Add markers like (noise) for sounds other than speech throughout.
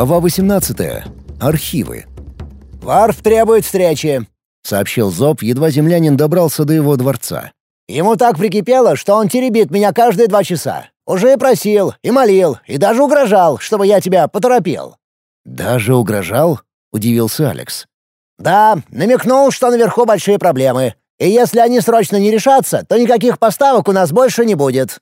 Глава 18. Архивы. «Варф требует встречи», — сообщил Зоб, едва землянин добрался до его дворца. «Ему так прикипело, что он теребит меня каждые два часа. Уже и просил, и молил, и даже угрожал, чтобы я тебя поторопил». «Даже угрожал?» — удивился Алекс. «Да, намекнул, что наверху большие проблемы. И если они срочно не решатся, то никаких поставок у нас больше не будет».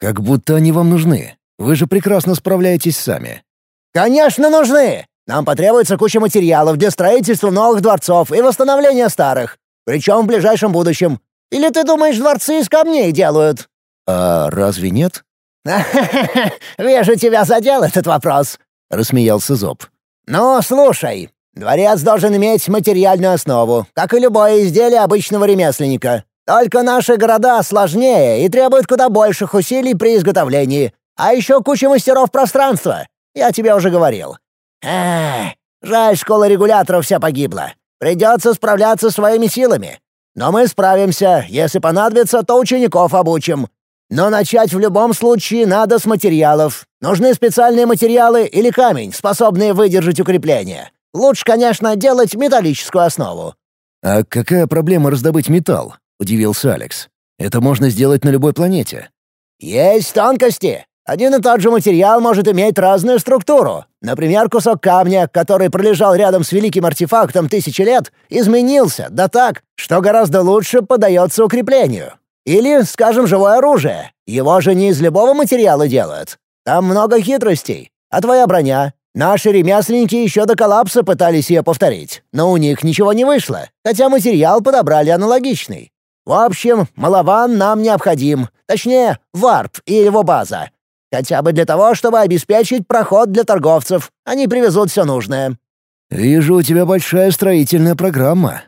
«Как будто они вам нужны. Вы же прекрасно справляетесь сами». «Конечно нужны! Нам потребуется куча материалов для строительства новых дворцов и восстановления старых. Причем в ближайшем будущем. Или ты думаешь, дворцы из камней делают?» «А разве нет?» (laughs) «Вижу, тебя задел этот вопрос», — рассмеялся Зоб. «Ну, слушай, дворец должен иметь материальную основу, как и любое изделие обычного ремесленника. Только наши города сложнее и требуют куда больших усилий при изготовлении, а еще куча мастеров пространства. Я тебе уже говорил. Эх, жаль, школа регуляторов вся погибла. Придется справляться своими силами. Но мы справимся. Если понадобится, то учеников обучим. Но начать в любом случае надо с материалов. Нужны специальные материалы или камень, способные выдержать укрепление. Лучше, конечно, делать металлическую основу». «А какая проблема раздобыть металл?» — удивился Алекс. «Это можно сделать на любой планете». «Есть тонкости. Один и тот же материал может иметь разную структуру. Например, кусок камня, который пролежал рядом с великим артефактом тысячи лет, изменился, да так, что гораздо лучше поддается укреплению. Или, скажем, живое оружие. Его же не из любого материала делают. Там много хитростей. А твоя броня? Наши ремесленники еще до коллапса пытались ее повторить, но у них ничего не вышло, хотя материал подобрали аналогичный. В общем, малован нам необходим. Точнее, варп и его база. Хотя бы для того, чтобы обеспечить проход для торговцев. Они привезут все нужное». «Вижу, у тебя большая строительная программа».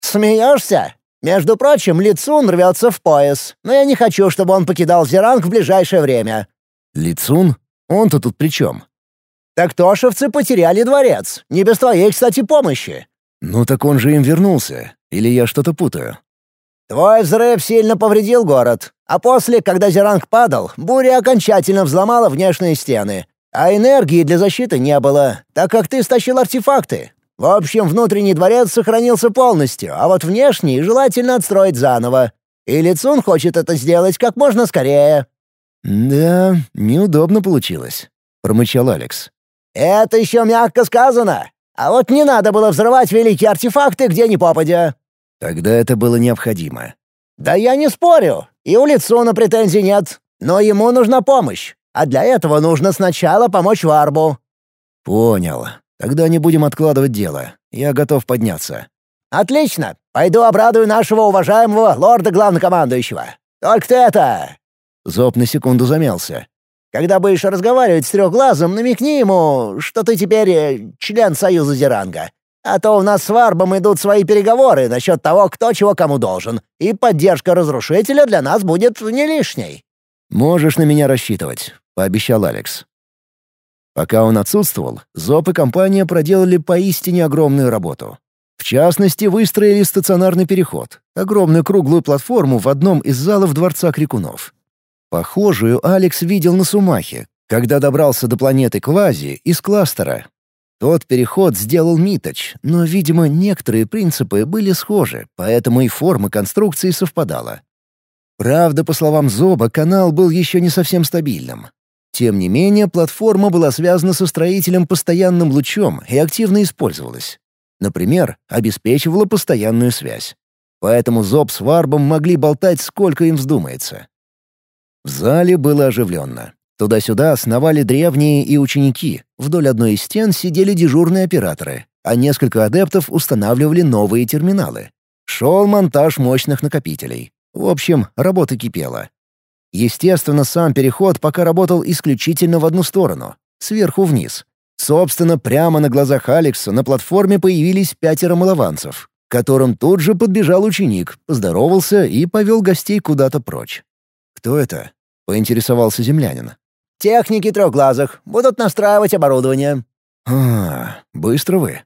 «Смеешься? Между прочим, Лицун рвется в пояс, но я не хочу, чтобы он покидал Зеранг в ближайшее время». «Лицун? Он-то тут при чем?» «Так тошевцы потеряли дворец. Не без твоей, кстати, помощи». «Ну так он же им вернулся. Или я что-то путаю?» Твой взрыв сильно повредил город, а после, когда Зеранг падал, буря окончательно взломала внешние стены, а энергии для защиты не было, так как ты стащил артефакты. В общем, внутренний дворец сохранился полностью, а вот внешний желательно отстроить заново. И Лицун хочет это сделать как можно скорее». «Да, неудобно получилось», — промычал Алекс. «Это еще мягко сказано. А вот не надо было взрывать великие артефакты где ни попадя. Тогда это было необходимо. «Да я не спорю. И у Лицуна претензий нет. Но ему нужна помощь. А для этого нужно сначала помочь Варбу». «Понял. Тогда не будем откладывать дело. Я готов подняться». «Отлично. Пойду обрадую нашего уважаемого лорда-главнокомандующего. Только ты это...» Зоб на секунду замялся. «Когда будешь разговаривать с трехглазом, намекни ему, что ты теперь э, член Союза Зеранга. А то у нас с Варбом идут свои переговоры насчет того, кто чего кому должен, и поддержка разрушителя для нас будет не лишней». «Можешь на меня рассчитывать», — пообещал Алекс. Пока он отсутствовал, ЗОП и компания проделали поистине огромную работу. В частности, выстроили стационарный переход, огромную круглую платформу в одном из залов Дворца Крикунов. Похожую Алекс видел на Сумахе, когда добрался до планеты Квази из кластера, тот переход сделал Миточ, но, видимо, некоторые принципы были схожи, поэтому и форма конструкции совпадала. Правда, по словам Зоба, канал был еще не совсем стабильным. Тем не менее, платформа была связана со строителем постоянным лучом и активно использовалась. Например, обеспечивала постоянную связь. Поэтому Зоб с Варбом могли болтать сколько им вздумается. В зале было оживленно. Туда-сюда сновали древние и ученики, вдоль одной из стен сидели дежурные операторы, а несколько адептов устанавливали новые терминалы. Шел монтаж мощных накопителей. В общем, работа кипела. Естественно, сам переход пока работал исключительно в одну сторону — сверху вниз. Собственно, прямо на глазах Алекса на платформе появились пятеро малованцев, к которым тут же подбежал ученик, поздоровался и повел гостей куда-то прочь. «Кто это?» — поинтересовался землянин. Техники трехглазых. Будут настраивать оборудование». «А, быстро вы».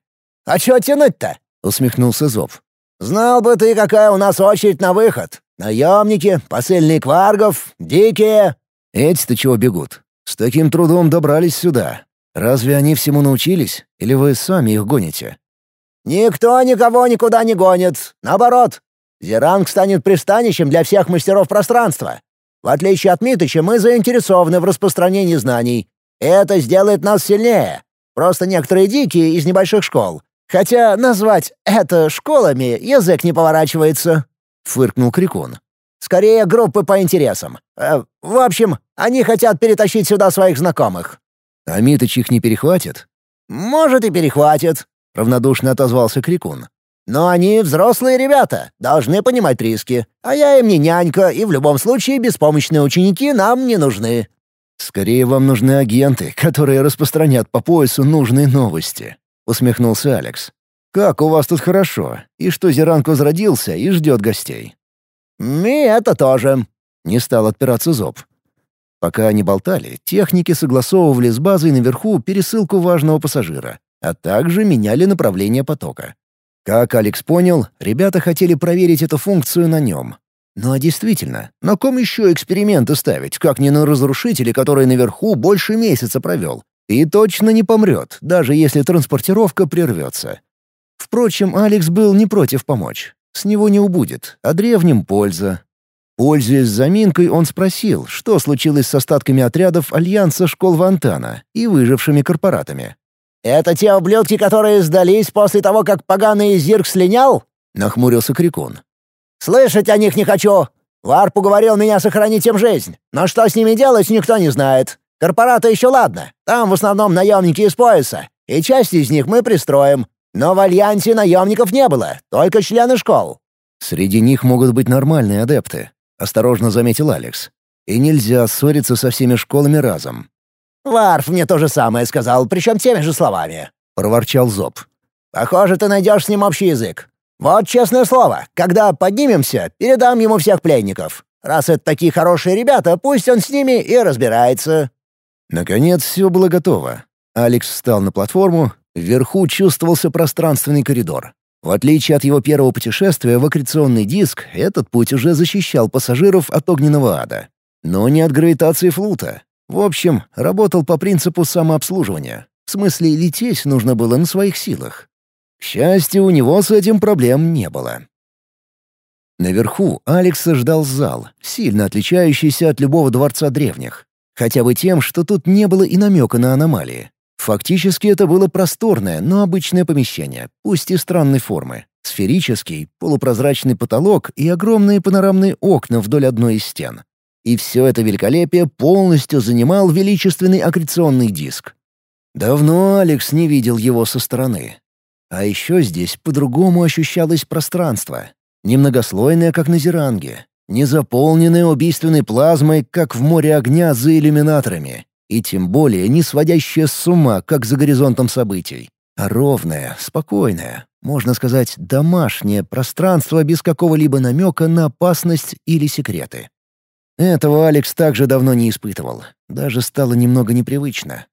«А чё тянуть-то?» — усмехнулся Зоб. «Знал бы ты, какая у нас очередь на выход. Наемники, посыльные кваргов, дикие...» «Эти-то чего бегут? С таким трудом добрались сюда. Разве они всему научились? Или вы сами их гоните?» «Никто никого никуда не гонит. Наоборот, Зеранг станет пристанищем для всех мастеров пространства. В отличие от Митыча, мы заинтересованы в распространении знаний. Это сделает нас сильнее. Просто некоторые дикие из небольших школ. Хотя назвать это школами язык не поворачивается», — фыркнул Крикун. «Скорее группы по интересам. Э, в общем, они хотят перетащить сюда своих знакомых». «А Митыч их не перехватит?» «Может, и перехватит», — равнодушно отозвался Крикун. Но они взрослые ребята, должны понимать риски. А я им не нянька, и в любом случае беспомощные ученики нам не нужны». «Скорее вам нужны агенты, которые распространят по поясу нужные новости», — усмехнулся Алекс. «Как у вас тут хорошо, и что Зеранг возродился и ждет гостей». «И это тоже», — не стал отпираться Зоб. Пока они болтали, техники согласовывали с базой наверху пересылку важного пассажира, а также меняли направление потока. Как Алекс понял, ребята хотели проверить эту функцию на нем. Ну а действительно, на ком еще эксперименты ставить, как не на разрушителе, который наверху больше месяца провел? И точно не помрет, даже если транспортировка прервется. Впрочем, Алекс был не против помочь. С него не убудет, а древним польза. Пользуясь заминкой, он спросил, что случилось с остатками отрядов Альянса школ Вантана и выжившими корпоратами. «Это те ублюдки, которые сдались после того, как поганый Зирк слинял?» — нахмурился Крикун. «Слышать о них не хочу. Варп уговорил меня сохранить им жизнь, но что с ними делать, никто не знает. Корпораты еще ладно, там в основном наемники из пояса, и часть из них мы пристроим. Но в Альянсе наемников не было, только члены школ». «Среди них могут быть нормальные адепты», — осторожно заметил Алекс. «И нельзя ссориться со всеми школами разом. «Варф мне то же самое сказал, причем теми же словами», — проворчал Зоб. «Похоже, ты найдешь с ним общий язык. Вот честное слово, когда поднимемся, передам ему всех пленников. Раз это такие хорошие ребята, пусть он с ними и разбирается». Наконец все было готово. Алекс встал на платформу, вверху чувствовался пространственный коридор. В отличие от его первого путешествия в аккреционный диск, этот путь уже защищал пассажиров от огненного ада. Но не от гравитации флута. В общем, работал по принципу самообслуживания. В смысле, лететь нужно было на своих силах. К счастью, у него с этим проблем не было. Наверху Алекса ждал зал, сильно отличающийся от любого дворца древних. Хотя бы тем, что тут не было и намека на аномалии. Фактически это было просторное, но обычное помещение, пусть и странной формы. Сферический, полупрозрачный потолок и огромные панорамные окна вдоль одной из стен. И все это великолепие полностью занимал величественный аккреционный диск. Давно Алекс не видел его со стороны. А еще здесь по-другому ощущалось пространство. Немногослойное, как на Зеранге. Не заполненное убийственной плазмой, как в море огня за иллюминаторами. И тем более не сводящее с ума, как за горизонтом событий. А ровное, спокойное, можно сказать, домашнее пространство без какого-либо намека на опасность или секреты. Этого Алекс также давно не испытывал. Даже стало немного непривычно.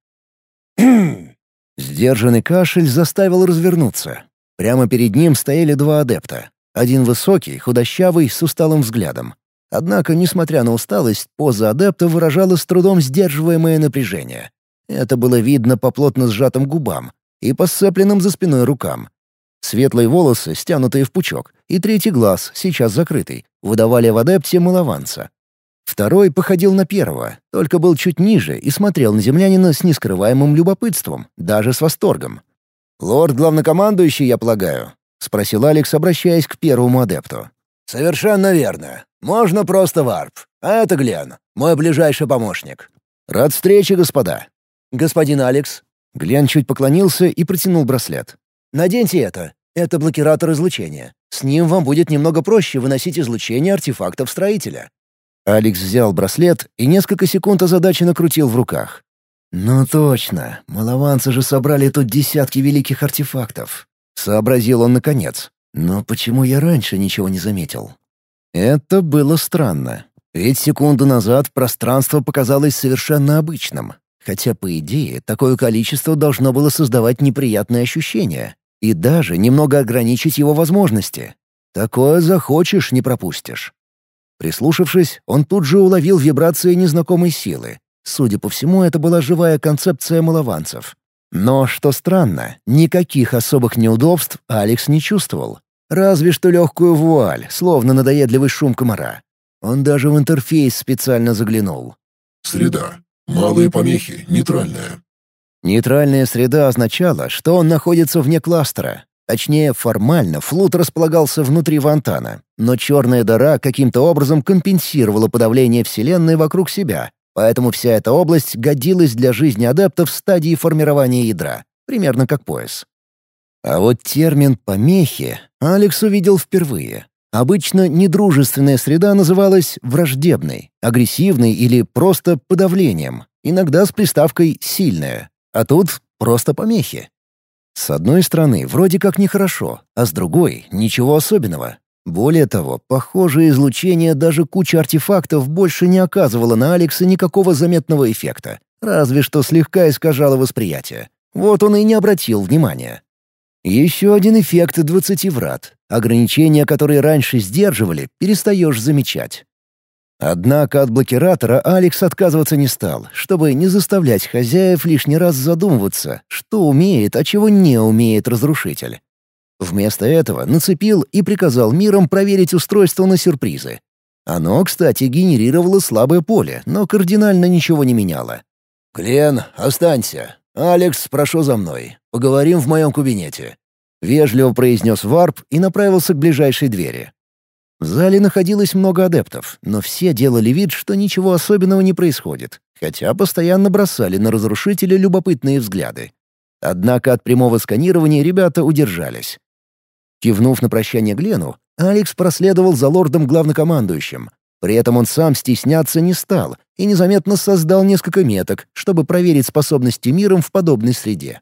(clears throat) Сдержанный кашель заставил развернуться. Прямо перед ним стояли два адепта. Один высокий, худощавый, с усталым взглядом. Однако, несмотря на усталость, поза адепта выражала с трудом сдерживаемое напряжение. Это было видно по плотно сжатым губам и по сцепленным за спиной рукам. Светлые волосы, стянутые в пучок, и третий глаз, сейчас закрытый, выдавали в адепте малованца. Второй походил на первого, только был чуть ниже и смотрел на землянина с нескрываемым любопытством, даже с восторгом. «Лорд-главнокомандующий, я полагаю?» — спросил Алекс, обращаясь к первому адепту. «Совершенно верно. Можно просто варп. А это Глен, мой ближайший помощник». «Рад встрече, господа». «Господин Алекс». Глен чуть поклонился и протянул браслет. «Наденьте это. Это блокиратор излучения. С ним вам будет немного проще выносить излучение артефактов строителя. Алекс взял браслет и несколько секунд озадаченно крутил в руках. «Ну точно, малованцы же собрали тут десятки великих артефактов», — сообразил он наконец. «Но почему я раньше ничего не заметил?» Это было странно. Ведь секунду назад пространство показалось совершенно обычным. Хотя, по идее, такое количество должно было создавать неприятные ощущения и даже немного ограничить его возможности. Такое захочешь, не пропустишь. Прислушавшись, он тут же уловил вибрации незнакомой силы. Судя по всему, это была живая концепция малованцев. Но, что странно, никаких особых неудобств Алекс не чувствовал. Разве что легкую вуаль, словно надоедливый шум комара. Он даже в интерфейс специально заглянул. «Среда. Малые помехи. Нейтральная». Нейтральная среда означала, что он находится вне кластера. Точнее, формально флут располагался внутри Вантана, но черная дыра каким-то образом компенсировала подавление Вселенной вокруг себя, поэтому вся эта область годилась для жизни адептов в стадии формирования ядра, примерно как пояс. А вот термин «помехи» Алекс увидел впервые. Обычно недружественная среда называлась враждебной, агрессивной или просто подавлением, иногда с приставкой «сильная», а тут просто помехи. С одной стороны, вроде как нехорошо, а с другой — ничего особенного. Более того, похожее излучение даже куча артефактов больше не оказывало на Алекса никакого заметного эффекта, разве что слегка искажало восприятие. Вот он и не обратил внимания. Еще один эффект двадцати врат. Ограничения, которые раньше сдерживали, перестаешь замечать. Однако от блокиратора Алекс отказываться не стал, чтобы не заставлять хозяев лишний раз задумываться, что умеет, а чего не умеет разрушитель. Вместо этого нацепил и приказал миром проверить устройство на сюрпризы. Оно, кстати, генерировало слабое поле, но кардинально ничего не меняло. «Клен, останься. Алекс, прошу за мной. Поговорим в моем кабинете». Вежливо произнес Варп и направился к ближайшей двери. В зале находилось много адептов, но все делали вид, что ничего особенного не происходит, хотя постоянно бросали на разрушителя любопытные взгляды. Однако от прямого сканирования ребята удержались. Кивнув на прощание Глену, Алекс проследовал за лордом-главнокомандующим. При этом он сам стесняться не стал и незаметно создал несколько меток, чтобы проверить способности миром в подобной среде.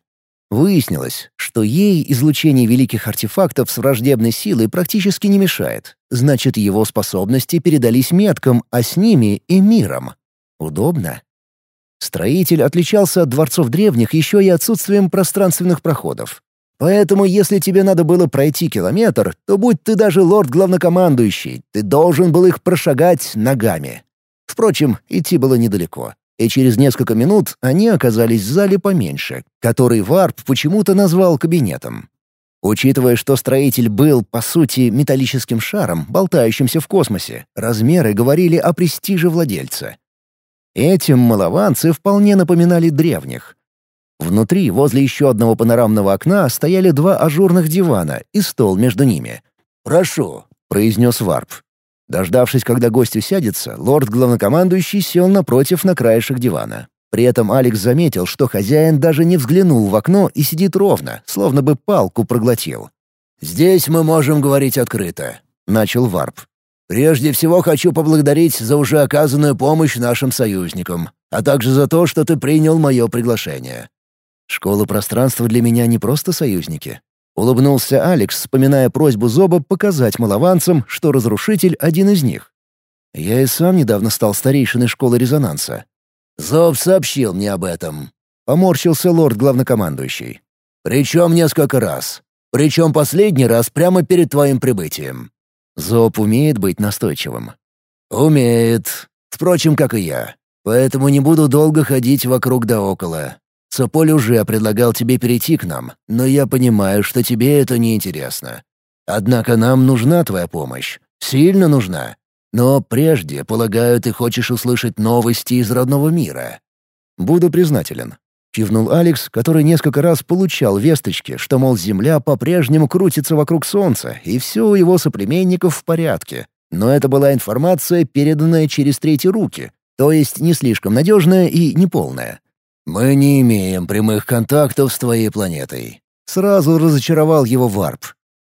Выяснилось, что ей излучение великих артефактов с враждебной силой практически не мешает. Значит, его способности передались меткам, а с ними и миром. Удобно. Строитель отличался от дворцов древних еще и отсутствием пространственных проходов. Поэтому, если тебе надо было пройти километр, то будь ты даже лорд-главнокомандующий, ты должен был их прошагать ногами. Впрочем, идти было недалеко. И через несколько минут они оказались в зале поменьше, который Варп почему-то назвал кабинетом. Учитывая, что строитель был, по сути, металлическим шаром, болтающимся в космосе, размеры говорили о престиже владельца. Этим малованцы вполне напоминали древних — Внутри, возле еще одного панорамного окна, стояли два ажурных дивана и стол между ними. «Прошу», — произнес Варп. Дождавшись, когда гость усядется, лорд-главнокомандующий сел напротив на краешек дивана. При этом Алекс заметил, что хозяин даже не взглянул в окно и сидит ровно, словно бы палку проглотил. «Здесь мы можем говорить открыто», — начал Варп. «Прежде всего хочу поблагодарить за уже оказанную помощь нашим союзникам, а также за то, что ты принял мое приглашение. Школа пространства для меня не просто союзники. Улыбнулся Алекс, вспоминая просьбу Зоба показать малованцам, что разрушитель — один из них. Я и сам недавно стал старейшиной школы резонанса. Зоб сообщил мне об этом. Поморщился лорд-главнокомандующий. Причем несколько раз. Причем последний раз прямо перед твоим прибытием. Зоб умеет быть настойчивым. Умеет. Впрочем, как и я. Поэтому не буду долго ходить вокруг да около. Сополь уже предлагал тебе перейти к нам, но я понимаю, что тебе это не интересно. Однако нам нужна твоя помощь. Сильно нужна. Но прежде, полагаю, ты хочешь услышать новости из родного мира. Буду признателен. Кивнул Алекс, который несколько раз получал весточки, что, мол, Земля по-прежнему крутится вокруг Солнца, и все у его соплеменников в порядке. Но это была информация, переданная через третьи руки, то есть не слишком надежная и неполная. «Мы не имеем прямых контактов с твоей планетой», — сразу разочаровал его Варп.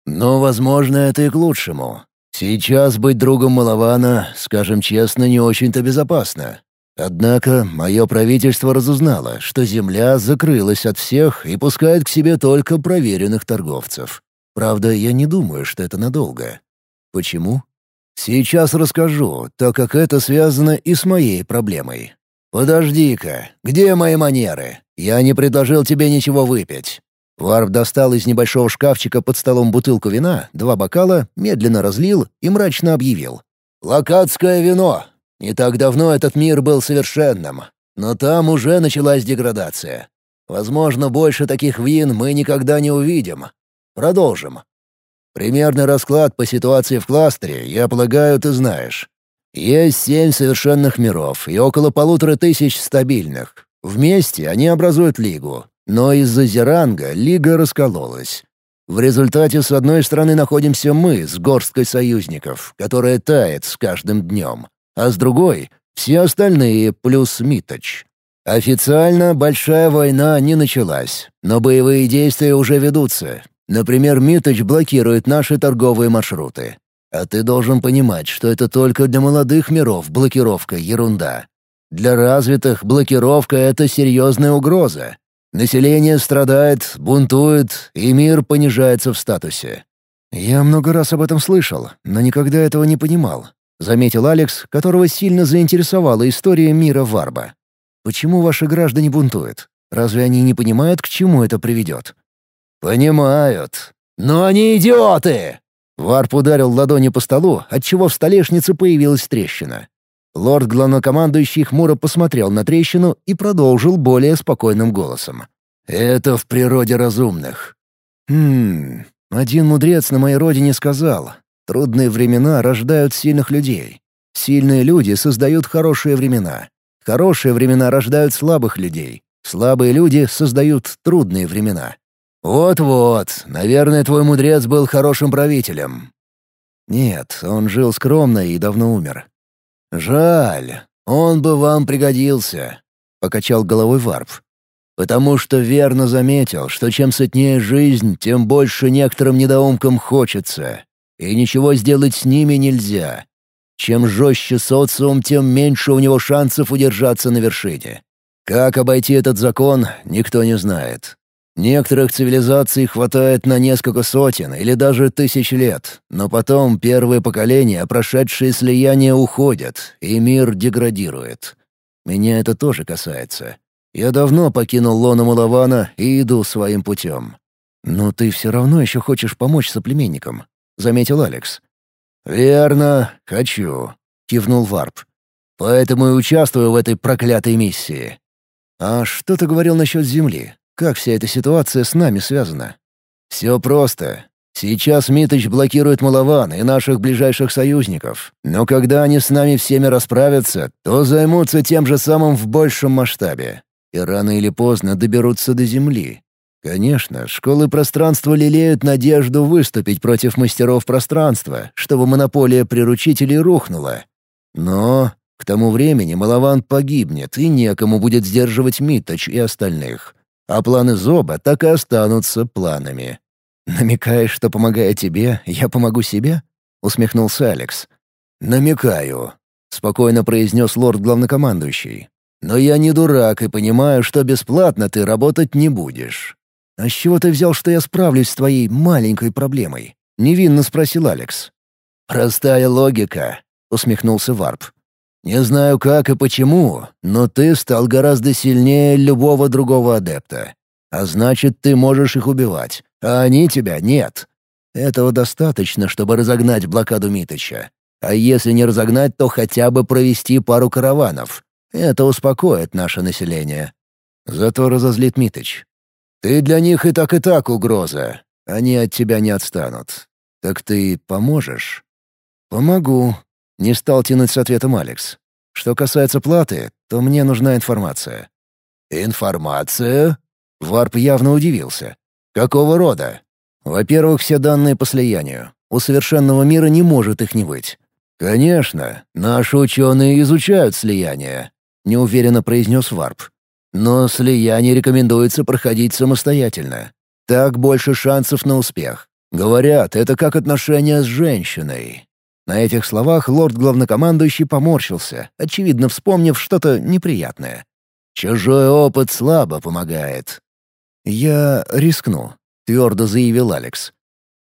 «Но, возможно, это и к лучшему. Сейчас быть другом Малавана, скажем честно, не очень-то безопасно. Однако мое правительство разузнало, что Земля закрылась от всех и пускает к себе только проверенных торговцев. Правда, я не думаю, что это надолго. Почему? Сейчас расскажу, так как это связано и с моей проблемой. «Подожди-ка, где мои манеры? Я не предложил тебе ничего выпить». Варп достал из небольшого шкафчика под столом бутылку вина, два бокала, медленно разлил и мрачно объявил. «Локатское вино. Не так давно этот мир был совершенным. но там уже началась деградация. Возможно, больше таких вин мы никогда не увидим. Продолжим. Примерный расклад по ситуации в кластере, я полагаю, ты знаешь. Есть семь совершенных миров и около полутора тысяч стабильных. Вместе они образуют лигу, но из-за Зеранга лига раскололась. В результате с одной стороны находимся мы с горсткой союзников, которая тает с каждым днем, а с другой — все остальные плюс Миточ. Официально большая война не началась, но боевые действия уже ведутся. Например, Миточ блокирует наши торговые маршруты. А ты должен понимать, что это только для молодых миров блокировка — ерунда. Для развитых блокировка — это серьезная угроза. Население страдает, бунтует, и мир понижается в статусе. «Я много раз об этом слышал, но никогда этого не понимал», — заметил Алекс, которого сильно заинтересовала история мира Варба. «Почему ваши граждане бунтуют? Разве они не понимают, к чему это приведет?» «Понимают. Но они идиоты!» Варп ударил ладонью по столу, отчего в столешнице появилась трещина. Лорд-главнокомандующий хмуро посмотрел на трещину и продолжил более спокойным голосом. «Это в природе разумных». «Хм... Один мудрец на моей родине сказал, трудные времена рождают сильных людей. Сильные люди создают хорошие времена. Хорошие времена рождают слабых людей. Слабые люди создают трудные времена. Вот-вот, наверное, твой мудрец был хорошим правителем. Нет, он жил скромно и давно умер. «Жаль, он бы вам пригодился», — покачал головой Варп. «Потому что верно заметил, что чем сытнее жизнь, тем больше некоторым недоумкам хочется, и ничего сделать с ними нельзя. Чем жестче социум, тем меньше у него шансов удержаться на вершине. Как обойти этот закон, никто не знает. Некоторых цивилизаций хватает на несколько сотен или даже тысяч лет, но потом первые поколения, прошедшие слияние, уходят, и мир деградирует. Меня это тоже касается. Я давно покинул лоно Малавана и иду своим путем. «Но ты все равно еще хочешь помочь соплеменникам», — заметил Алекс. «Верно, хочу», — кивнул Варп. «Поэтому и участвую в этой проклятой миссии». «А что ты говорил насчет Земли? Как вся эта ситуация с нами связана? Все просто. Сейчас Миточ блокирует Малаван и наших ближайших союзников. Но когда они с нами всеми расправятся, то займутся тем же самым в большем масштабе. И рано или поздно доберутся до Земли. Конечно, школы пространства лелеют надежду выступить против мастеров пространства, чтобы монополия приручителей рухнула. Но к тому времени Малаван погибнет, и некому будет сдерживать Миточ и остальных. А планы Зоба так и останутся планами. «Намекаешь, что, помогая тебе, я помогу себе?» — усмехнулся Алекс. «Намекаю», — спокойно произнес лорд-главнокомандующий. «Но я не дурак и понимаю, что бесплатно ты работать не будешь». «А с чего ты взял, что я справлюсь с твоей маленькой проблемой?» — невинно спросил Алекс. «Простая логика», — усмехнулся Варп. Не знаю как и почему, но ты стал гораздо сильнее любого другого адепта. А значит, ты можешь их убивать, а они тебя нет. Этого достаточно, чтобы разогнать блокаду Митыча. А если не разогнать, то хотя бы провести пару караванов. Это успокоит наше население. Зато разозлит Митыч. Ты для них и так и так угроза. Они от тебя не отстанут. Так ты поможешь? Помогу, не стал тянуть с ответом Алекс. Что касается платы, то мне нужна информация. Информация? Варп явно удивился. Какого рода? Во-первых, все данные по слиянию. У совершенного мира не может их не быть. Конечно, наши ученые изучают слияние, неуверенно произнес Варп. Но слияние рекомендуется проходить самостоятельно. Так больше шансов на успех. Говорят, это как отношения с женщиной. На этих словах лорд-главнокомандующий поморщился, очевидно вспомнив что-то неприятное. «Чужой опыт слабо помогает». «Я рискну», — твердо заявил Алекс.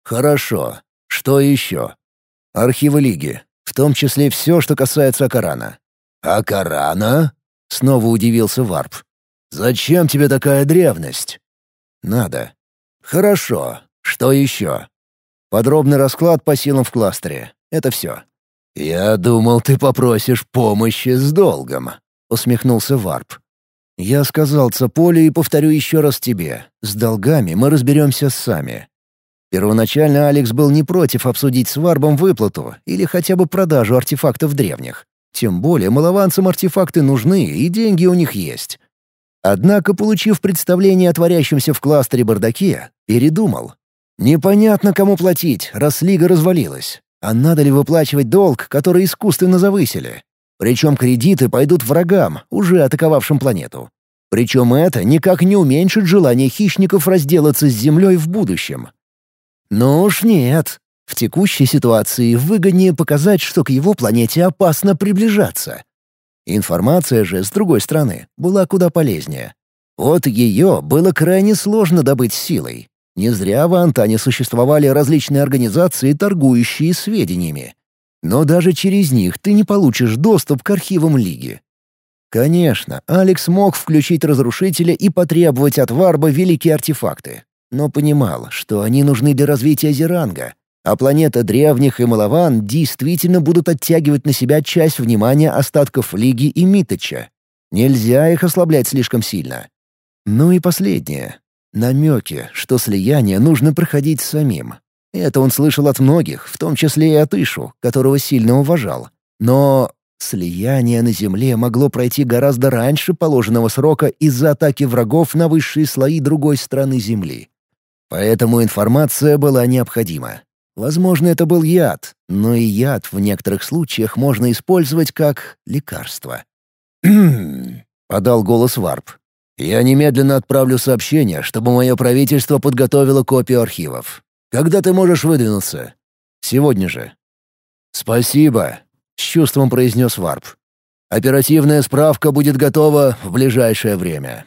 «Хорошо. Что еще?» «Архивы Лиги, в том числе все, что касается Акарана». «Акарана?» — снова удивился Варп. «Зачем тебе такая древность?» «Надо». «Хорошо. Что еще?» Подробный расклад по силам в кластере. Это все. «Я думал, ты попросишь помощи с долгом», — усмехнулся Варп. Я сказал Цаполе и повторю еще раз тебе. С долгами мы разберемся сами. Первоначально Алекс был не против обсудить с Варбом выплату или хотя бы продажу артефактов древних. Тем более малованцам артефакты нужны, и деньги у них есть. Однако, получив представление о творящемся в кластере бардаке, передумал. Непонятно, кому платить, раз лига развалилась. А надо ли выплачивать долг, который искусственно завысили? Причем кредиты пойдут врагам, уже атаковавшим планету. Причем это никак не уменьшит желание хищников разделаться с Землей в будущем. Ну уж нет. В текущей ситуации выгоднее показать, что к его планете опасно приближаться. Информация же, с другой стороны, была куда полезнее. Вот ее было крайне сложно добыть силой. Не зря в Антане существовали различные организации, торгующие сведениями. Но даже через них ты не получишь доступ к архивам Лиги. Конечно, Алекс мог включить разрушителя и потребовать от Варба великие артефакты, но понимал, что они нужны для развития Зеранга, а планета древних и Малаван действительно будут оттягивать на себя часть внимания остатков Лиги и Миточа. Нельзя их ослаблять слишком сильно. Ну и последнее. Намеки, что слияние нужно проходить самим. Это он слышал от многих, в том числе и от Ишу, которого сильно уважал. Но слияние на Земле могло пройти гораздо раньше положенного срока из-за атаки врагов на высшие слои другой страны Земли. Поэтому информация была необходима. Возможно, это был яд, но и яд в некоторых случаях можно использовать как лекарство. (clears throat) подал голос Варп. «Я немедленно отправлю сообщение, чтобы мое правительство подготовило копию архивов. Когда ты можешь выдвинуться?» «Сегодня же». «Спасибо», — с чувством произнес Варп. «Оперативная справка будет готова в ближайшее время».